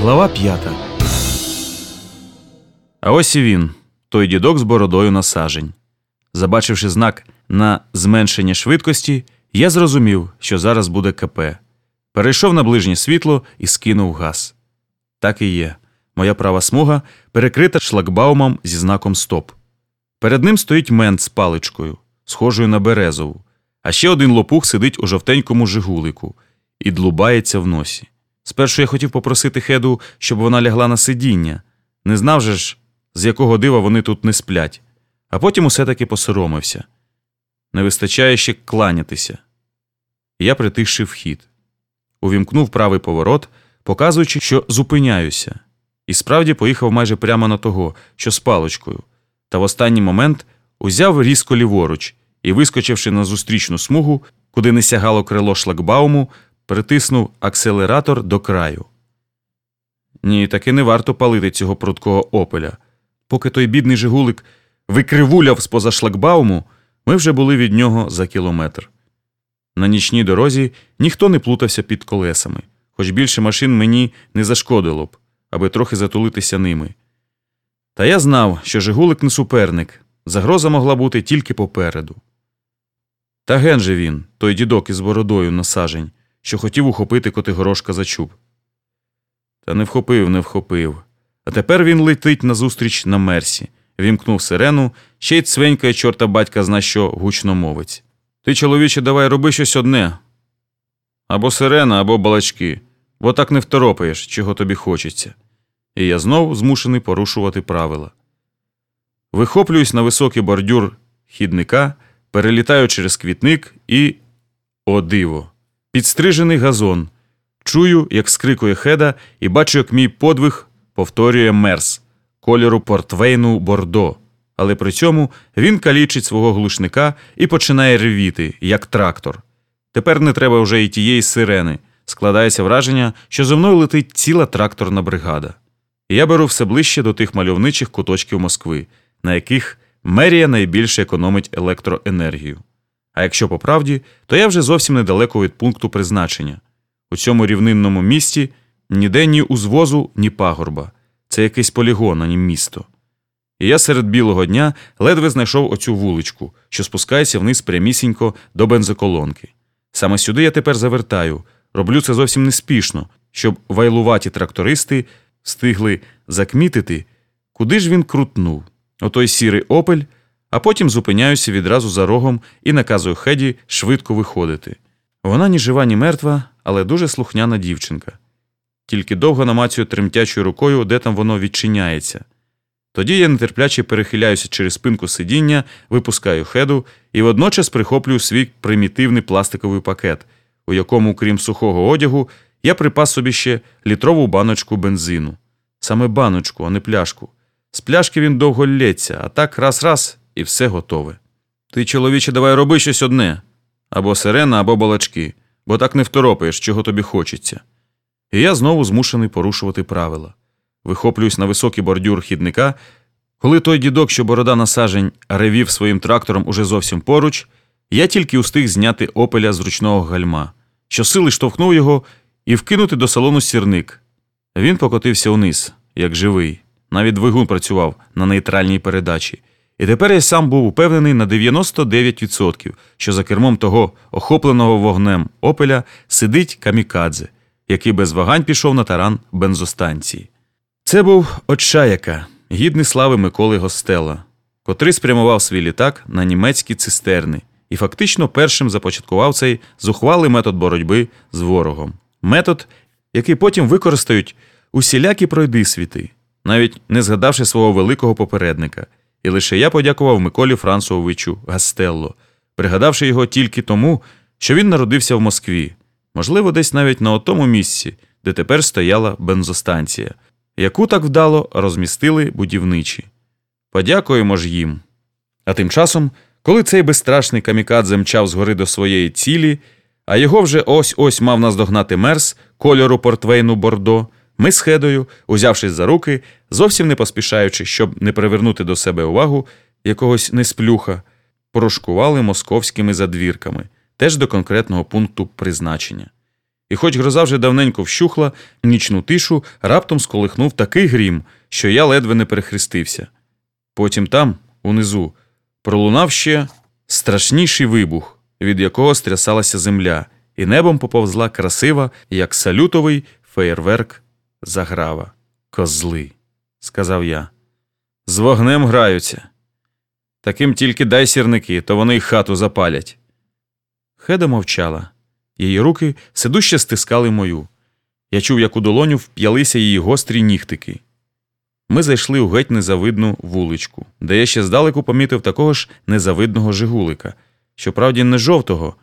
Глава п'ята. А ось і він, той дідок з бородою на сажень. Забачивши знак на зменшення швидкості, я зрозумів, що зараз буде КП. Перейшов на ближнє світло і скинув газ. Так і є. Моя права смуга перекрита шлагбаумом зі знаком Стоп. Перед ним стоїть мент з паличкою, схожою на березову, а ще один лопух сидить у жовтенькому жигулику і длубається в носі. Спершу я хотів попросити Хеду, щоб вона лягла на сидіння. Не знав же ж, з якого дива вони тут не сплять, а потім усе таки посоромився. Не вистачає ще кланятися. Я притишив вхід. Увімкнув правий поворот, показуючи, що зупиняюся, і справді поїхав майже прямо на того, що з паличкою, та в останній момент узяв різко ліворуч і, вискочивши на зустрічну смугу, куди не сягало крило шлагбауму, притиснув акселератор до краю. Ні, таки не варто палити цього прудкого опеля. Поки той бідний жигулик викривуляв з-поза шлагбауму, ми вже були від нього за кілометр. На нічній дорозі ніхто не плутався під колесами, хоч більше машин мені не зашкодило б, аби трохи затулитися ними. Та я знав, що Жигулик не суперник, загроза могла бути тільки попереду. Та ген же він, той дідок із бородою на сажень, що хотів ухопити Котигорошка за чуб. Та не вхопив, не вхопив. А тепер він летить назустріч на мерсі, вімкнув сирену, ще й цвенькає чорта батька зна що гучномовець. Ти, чоловіче, давай роби щось одне. Або сирена, або балачки, бо так не второпаєш, чого тобі хочеться. І я знов змушений порушувати правила. Вихоплююсь на високий бордюр хідника, перелітаю через квітник і. О, диво! Підстрижений газон. Чую, як скрикує хеда, і бачу, як мій подвиг повторює мерс кольору портвейну бордо. Але при цьому він калічить свого глушника і починає ревіти, як трактор. Тепер не треба вже і тієї сирени. Складається враження, що зо мною летить ціла тракторна бригада. Я беру все ближче до тих мальовничих куточків Москви, на яких мерія найбільше економить електроенергію. А якщо по правді, то я вже зовсім недалеко від пункту призначення. У цьому рівнинному місті ніде ні узвозу, ні пагорба. Це якийсь полігон, а не місто. І я серед білого дня ледве знайшов оцю вуличку, що спускається вниз прямісінько до бензоколонки. Саме сюди я тепер завертаю, роблю це зовсім неспішно, щоб вайлуваті трактористи встигли закмітити, куди ж він крутнув. Отой сірий опель, а потім зупиняюся відразу за рогом і наказую Хеді швидко виходити. Вона ні жива, ні мертва, але дуже слухняна дівчинка. Тільки довго намацюю тремтячою рукою, де там воно відчиняється. Тоді я нетерпляче перехиляюся через спинку сидіння, випускаю хеду і водночас прихоплюю свій примітивний пластиковий пакет, у якому, крім сухого одягу, я припас собі ще літрову баночку бензину. Саме баночку, а не пляшку. З пляшки він довго лється, а так раз-раз і все готове. Ти, чоловіче, давай роби щось одне або сирена, або балачки, бо так не второпаєш, чого тобі хочеться. І я знову змушений порушувати правила. Вихоплююсь на високий бордюр хідника. Коли той дідок, що борода на сажень, ревів своїм трактором уже зовсім поруч, я тільки устиг зняти опеля з ручного гальма, що сили штовхнув його і вкинути до салону сірник. Він покотився униз, як живий. Навіть двигун працював на нейтральній передачі. І тепер я сам був упевнений на 99%, що за кермом того охопленого вогнем опеля сидить камікадзе, який без вагань пішов на таран бензостанції. Це був Отчаяка, гідний слави Миколи Гостела, котрий спрямував свій літак на німецькі цистерни і фактично першим започаткував цей зухвалий метод боротьби з ворогом. Метод, який потім використають усілякі пройдисвіти, навіть не згадавши свого великого попередника. І лише я подякував Миколі Франсовичу Гастелло, пригадавши його тільки тому, що він народився в Москві, можливо, десь навіть на отому місці, де тепер стояла бензостанція, яку так вдало розмістили будівничі. Подякуємо ж їм. А тим часом, коли цей безстрашний камікадзе мчав згори до своєї цілі, а його вже ось ось мав наздогнати мерс кольору портвейну бордо. Ми з Хедою, узявшись за руки, зовсім не поспішаючи, щоб не привернути до себе увагу якогось несплюха, порошкували московськими задвірками, теж до конкретного пункту призначення. І хоч гроза вже давненько вщухла, нічну тишу раптом сколихнув такий грім, що я ледве не перехрестився. Потім там, унизу, пролунав ще страшніший вибух, від якого стрясалася земля, і небом поповзла красива, як салютовий феєрверк заграва. Козли, сказав я. З вогнем граються. Таким тільки дай сірники, то вони й хату запалять. Хеда мовчала. Її руки сидуще стискали мою. Я чув, як у долоню вп'ялися її гострі нігтики. Ми зайшли у геть незавидну вуличку, де я ще здалеку помітив такого ж незавидного жигулика, щоправді не жовтого,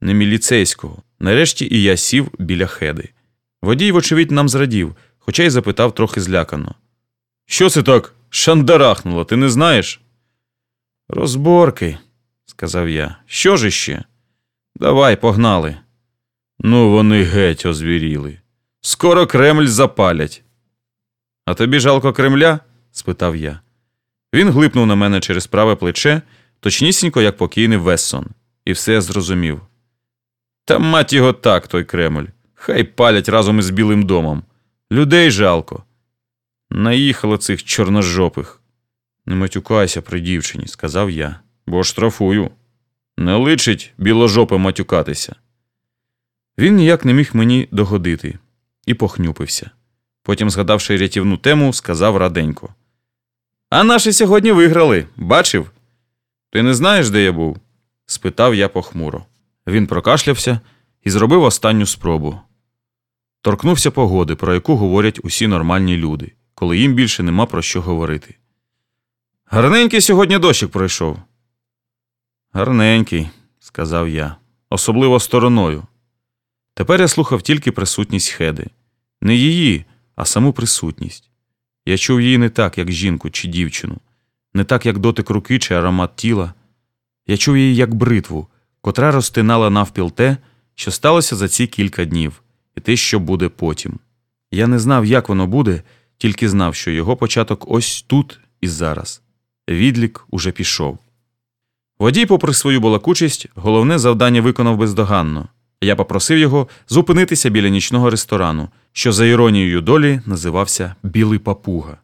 не міліцейського. Нарешті і я сів біля хеди. Водій, вочевидь, нам зрадів, хоча й запитав трохи злякано. Що це так шандарахнуло, ти не знаєш? Розборки, сказав я. Що ж іще? Давай, погнали. Ну, вони геть озвіріли. Скоро Кремль запалять. А тобі жалко Кремля? спитав я. Він глипнув на мене через праве плече, точнісінько, як покійний Вессон, і все зрозумів. Та мать його так, той Кремль. Хай палять разом із Білим домом. Людей жалко. Наїхало цих чорножопих. Не матюкайся при дівчині, сказав я, бо штрафую. Не личить біложопим матюкатися. Він ніяк не міг мені догодити і похнюпився. Потім, згадавши рятівну тему, сказав раденько. А наші сьогодні виграли, бачив? Ти не знаєш, де я був? спитав я похмуро. Він прокашлявся і зробив останню спробу. Торкнувся погоди, про яку говорять усі нормальні люди, коли їм більше нема про що говорити. Гарненький сьогодні дощик пройшов. Гарненький, сказав я, особливо стороною. Тепер я слухав тільки присутність Хеди. Не її, а саму присутність. Я чув її не так, як жінку чи дівчину, не так, як дотик руки чи аромат тіла. Я чув її як бритву, котра розтинала навпіл те, що сталося за ці кілька днів, і те, що буде потім. Я не знав, як воно буде, тільки знав, що його початок ось тут і зараз. Відлік уже пішов. Водій, попри свою балакучість, головне завдання виконав бездоганно. Я попросив його зупинитися біля нічного ресторану, що за іронією долі називався Білий папуга.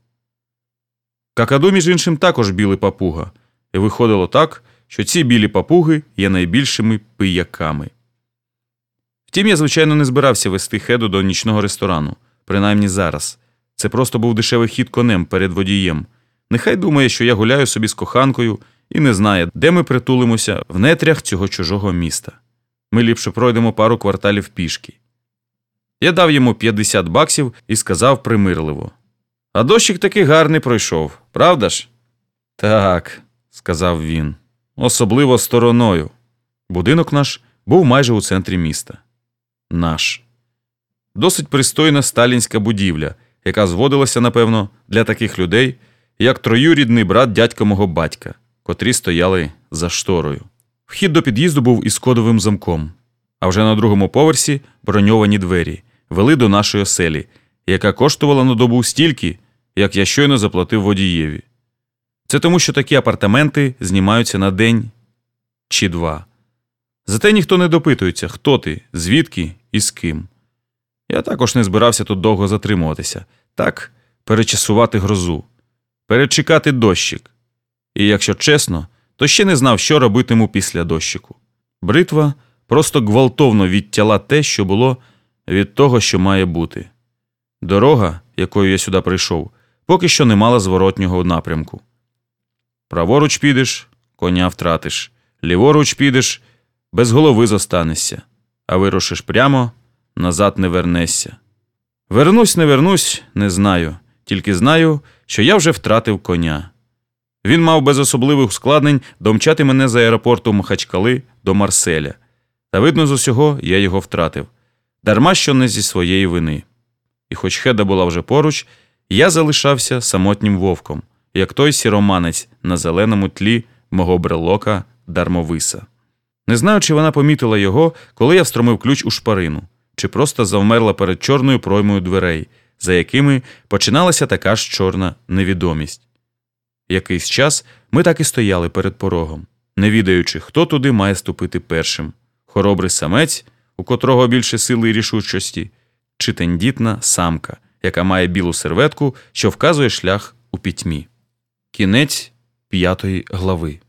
Какаду, між іншим, також білий папуга, і виходило так, що ці білі папуги є найбільшими пияками. Втім, я, звичайно, не збирався вести хеду до нічного ресторану, принаймні зараз. Це просто був дешевий хід конем перед водієм. Нехай думає, що я гуляю собі з коханкою і не знає, де ми притулимося в нетрях цього чужого міста. Ми ліпше пройдемо пару кварталів пішки. Я дав йому 50 баксів і сказав примирливо. А дощик таки гарний пройшов, правда ж? Так, сказав він, особливо стороною. Будинок наш був майже у центрі міста. Наш. Досить пристойна сталінська будівля, яка зводилася, напевно, для таких людей, як троюрідний брат дядька мого батька, котрі стояли за шторою. Вхід до під'їзду був із кодовим замком, а вже на другому поверсі броньовані двері вели до нашої оселі, яка коштувала на добу стільки, як я щойно заплатив водієві. Це тому, що такі апартаменти знімаються на день чи два. Зате ніхто не допитується, хто ти, звідки і з ким. Я також не збирався тут довго затримуватися, так перечасувати грозу, перечекати дощик. І якщо чесно, то ще не знав, що робитиму після дощику. Бритва просто гвалтовно відтяла те, що було від того, що має бути. Дорога, якою я сюди прийшов, поки що не мала зворотнього напрямку. Праворуч підеш, коня втратиш, ліворуч підеш, без голови зостанешся, а вирушиш прямо, назад не вернешся. Вернусь, не вернусь, не знаю, тільки знаю, що я вже втратив коня. Він мав без особливих ускладнень домчати мене з аеропорту Махачкали до Марселя. Та видно з усього, я його втратив, дарма що не зі своєї вини. І хоч хеда була вже поруч, я залишався самотнім вовком, як той сіроманець на зеленому тлі мого брелока дармовиса. Не знаю, чи вона помітила його, коли я встромив ключ у шпарину, чи просто завмерла перед чорною проймою дверей, за якими починалася така ж чорна невідомість. Якийсь час ми так і стояли перед порогом, не відаючи, хто туди має ступити першим хоробрий самець, у котрого більше сили і рішучості, чи тендітна самка, яка має білу серветку, що вказує шлях у пітьмі. Кінець п'ятої глави.